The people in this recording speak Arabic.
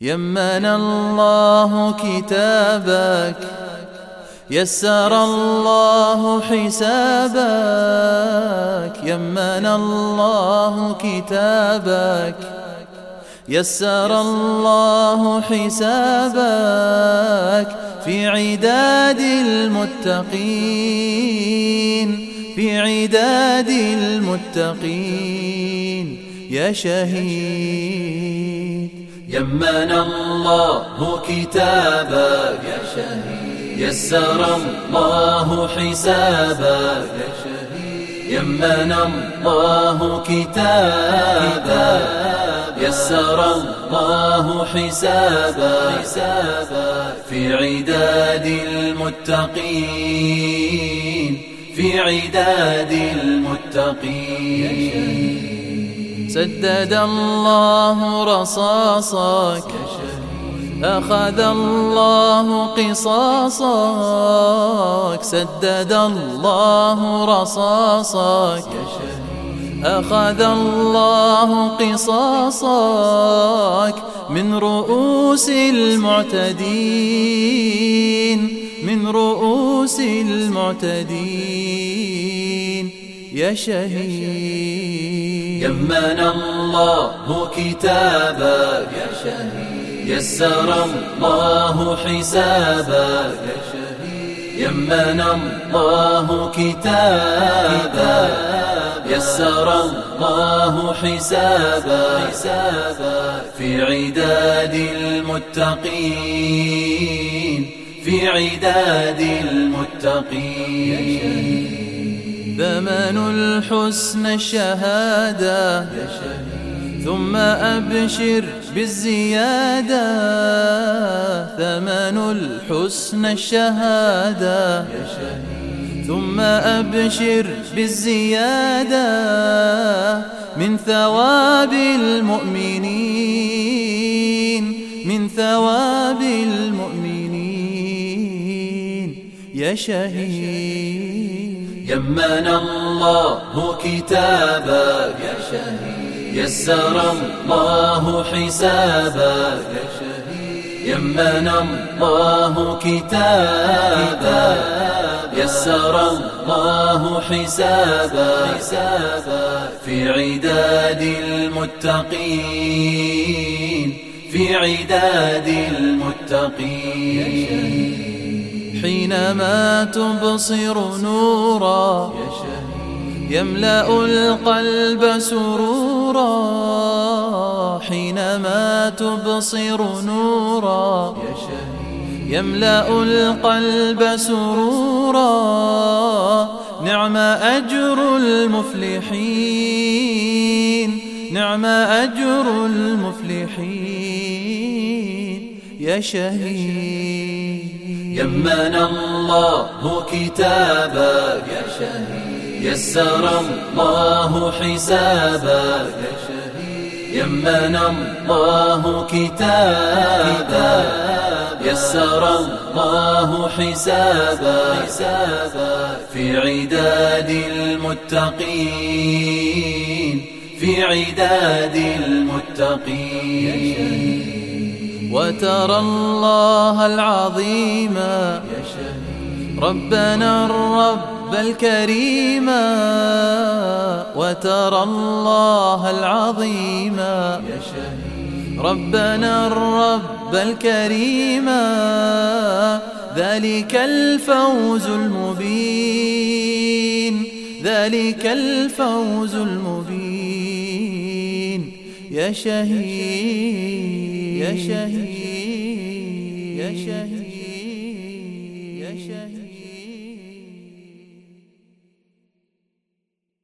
يمن الله كتابك يسر الله حسابك يمن الله كتابك يسر الله حسابك في عداد المتقين في عداد المتقين يا شهيد. يمن الله كتابك يا شهيد. يسر الله حسابك يا شهيد. يمن الله كتابك يسر الله حسابك في عداد المتقين. في عداد المتقين. سدد الله رصاصك أخذ الله قصاصك سدد الله رصاصك أخذ الله قصاصك من رؤوس المعتدين. من رؤوس المعتدين. يا شهيد. يمن الله كتابك يا شهيد. يسر الله حسابك يا شهيد. يمن الله كتابك يسر الله حسابك في عداد المتقين. في عداد المتقين. ثمن الحسن الشهادة ثم أبشر بالزيادة. ثمن الحسن الشهادة ثم أبشر بالزيادة. من ثواب المؤمنين. من ثواب المؤمنين. يا شهيد. يمن الله كتابك يا شهيد. يسر الله حسابك يا شهيد. يمن الله كتابك يسر الله حسابك في عداد المتقين. في عداد المتقين. حينما تبصر نورا يملأ القلب سرورا. حينما تبصر نورا يملأ القلب سرورا. نعم أجر المفلحين نعم أجر المفلحين. يا شهيد. يمن الله كتابك يا شهيد. يسر الله حسابك يا شهيد. يمن الله كتابك يسر الله حسابك في عداد المتقين. في عداد المتقين. وترى الله العظيم. ربنا الرب الكريم. وترى الله العظيم. ربنا الرب الكريم. ذلك الفوز المبين. ذلك الفوز المبين. يا شهيد. يا شهيد يا شهيد يا شهيد.